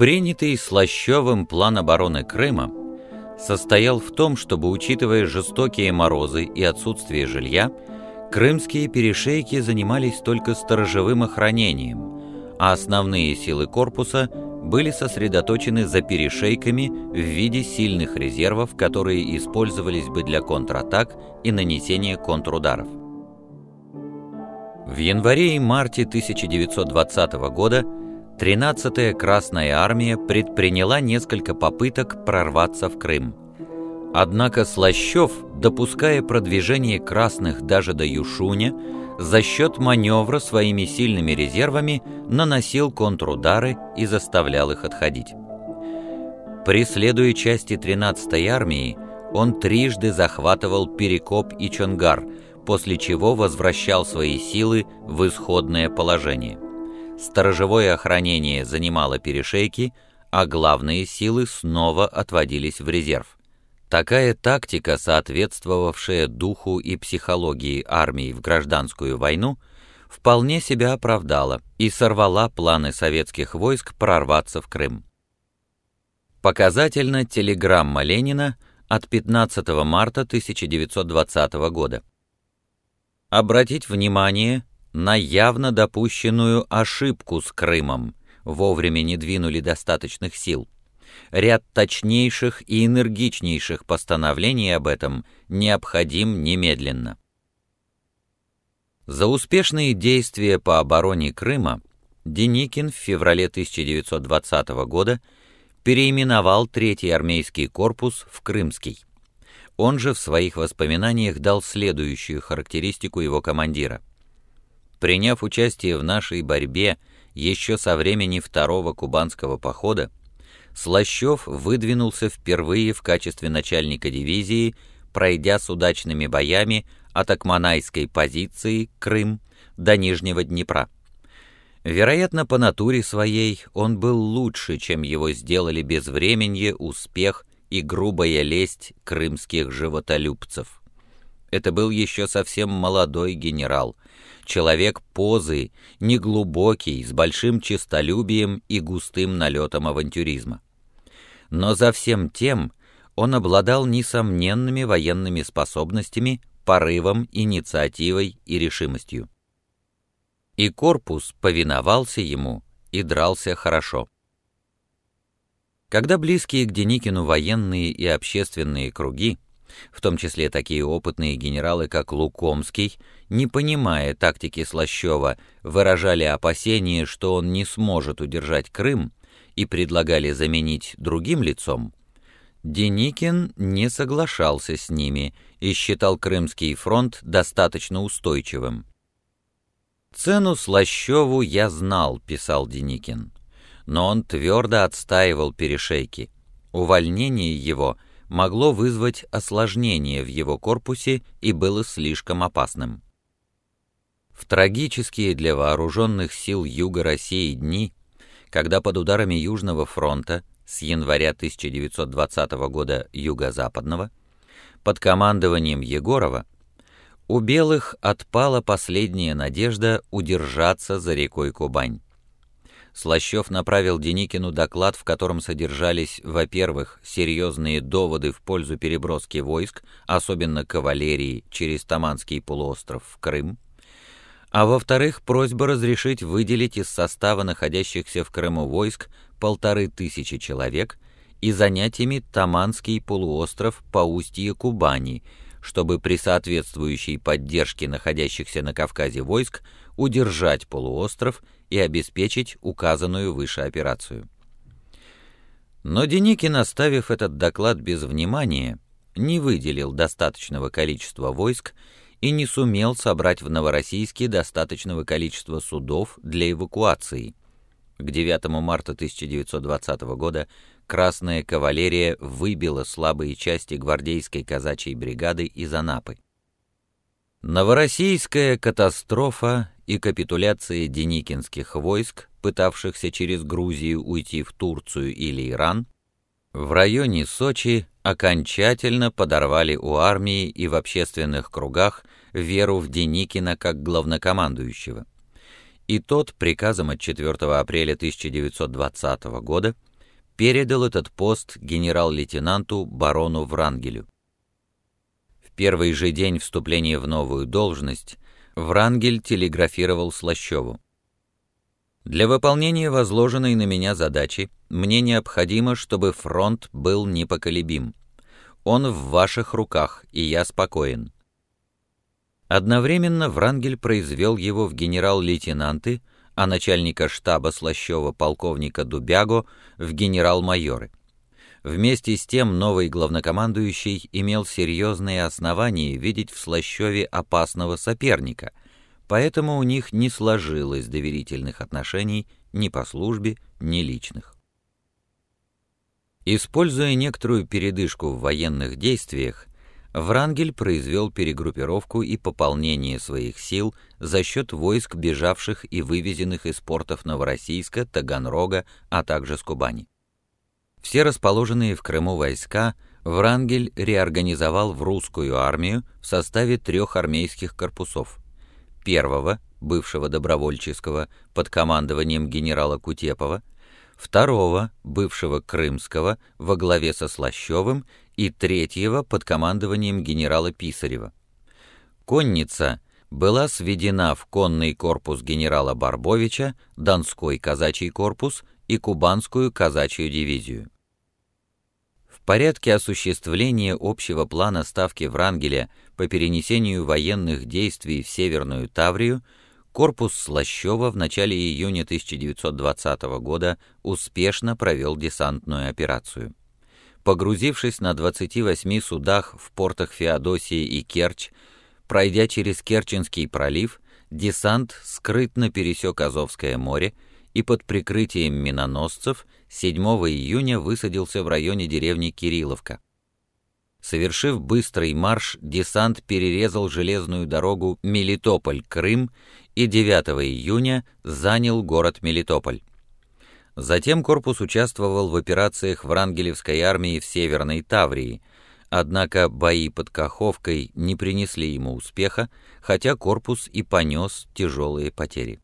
Принятый Слащевым план обороны Крыма состоял в том, чтобы, учитывая жестокие морозы и отсутствие жилья, крымские перешейки занимались только сторожевым охранением, а основные силы корпуса были сосредоточены за перешейками в виде сильных резервов, которые использовались бы для контратак и нанесения контрударов. В январе и марте 1920 года 13-я Красная Армия предприняла несколько попыток прорваться в Крым. Однако Слащев, допуская продвижение красных даже до Юшуня, за счет маневра своими сильными резервами наносил контрудары и заставлял их отходить. Преследуя части 13-й армии, он трижды захватывал Перекоп и Чонгар, после чего возвращал свои силы в исходное положение. Сторожевое охранение занимало перешейки, а главные силы снова отводились в резерв. Такая тактика, соответствовавшая духу и психологии армии в гражданскую войну, вполне себя оправдала и сорвала планы советских войск прорваться в Крым. Показательно телеграмма Ленина от 15 марта 1920 года. Обратить внимание на явно допущенную ошибку с Крымом, вовремя не двинули достаточных сил ряд точнейших и энергичнейших постановлений об этом необходим немедленно. За успешные действия по обороне Крыма Деникин в феврале 1920 года переименовал Третий армейский корпус в Крымский. Он же в своих воспоминаниях дал следующую характеристику его командира. Приняв участие в нашей борьбе еще со времени второго кубанского похода, Слащев выдвинулся впервые в качестве начальника дивизии, пройдя с удачными боями от Акманайской позиции, Крым, до Нижнего Днепра. Вероятно, по натуре своей он был лучше, чем его сделали безвременье, успех и грубая лесть крымских животолюбцев. Это был еще совсем молодой генерал, человек позы, неглубокий, с большим честолюбием и густым налетом авантюризма. Но за всем тем он обладал несомненными военными способностями, порывом, инициативой и решимостью. И корпус повиновался ему и дрался хорошо. Когда близкие к Деникину военные и общественные круги, в том числе такие опытные генералы, как Лукомский, не понимая тактики Слащева, выражали опасение, что он не сможет удержать Крым, и предлагали заменить другим лицом, Деникин не соглашался с ними и считал Крымский фронт достаточно устойчивым. «Цену Слащеву я знал», — писал Деникин, но он твердо отстаивал перешейки. Увольнение его могло вызвать осложнение в его корпусе и было слишком опасным. В трагические для вооруженных сил Юга России дни когда под ударами Южного фронта с января 1920 года Юго-Западного под командованием Егорова у белых отпала последняя надежда удержаться за рекой Кубань. Слащев направил Деникину доклад, в котором содержались, во-первых, серьезные доводы в пользу переброски войск, особенно кавалерии, через Таманский полуостров в Крым, а во-вторых, просьба разрешить выделить из состава находящихся в Крыму войск полторы тысячи человек и занять ими Таманский полуостров по устье Кубани, чтобы при соответствующей поддержке находящихся на Кавказе войск удержать полуостров и обеспечить указанную выше операцию. Но Деникин, оставив этот доклад без внимания, не выделил достаточного количества войск и не сумел собрать в Новороссийске достаточного количества судов для эвакуации. К 9 марта 1920 года Красная кавалерия выбила слабые части гвардейской казачьей бригады из Анапы. Новороссийская катастрофа и капитуляция деникинских войск, пытавшихся через Грузию уйти в Турцию или Иран, в районе Сочи окончательно подорвали у армии и в общественных кругах веру в Деникина как главнокомандующего. И тот приказом от 4 апреля 1920 года передал этот пост генерал-лейтенанту барону Врангелю. В первый же день вступления в новую должность Врангель телеграфировал Слащеву. «Для выполнения возложенной на меня задачи мне необходимо, чтобы фронт был непоколебим. Он в ваших руках, и я спокоен». Одновременно Врангель произвел его в генерал-лейтенанты, а начальника штаба Слащева полковника Дубяго в генерал-майоры. Вместе с тем новый главнокомандующий имел серьезные основания видеть в Слащеве опасного соперника, поэтому у них не сложилось доверительных отношений ни по службе, ни личных. Используя некоторую передышку в военных действиях, Врангель произвел перегруппировку и пополнение своих сил за счет войск, бежавших и вывезенных из портов Новороссийска, Таганрога, а также с Кубани. Все расположенные в Крыму войска Врангель реорганизовал в русскую армию в составе трех армейских корпусов. Первого, бывшего добровольческого, под командованием генерала Кутепова, второго, бывшего крымского, во главе со Слащевым, и третьего под командованием генерала Писарева. Конница была сведена в конный корпус генерала Барбовича, Донской казачий корпус и Кубанскую казачью дивизию. В порядке осуществления общего плана ставки Врангеля по перенесению военных действий в Северную Таврию корпус Слащева в начале июня 1920 года успешно провел десантную операцию. Погрузившись на 28 судах в портах Феодосии и Керчь, пройдя через Керченский пролив, десант скрытно пересек Азовское море и под прикрытием миноносцев 7 июня высадился в районе деревни Кирилловка. Совершив быстрый марш, десант перерезал железную дорогу Мелитополь-Крым и 9 июня занял город Мелитополь. Затем корпус участвовал в операциях Врангелевской армии в Северной Таврии, однако бои под Каховкой не принесли ему успеха, хотя корпус и понес тяжелые потери.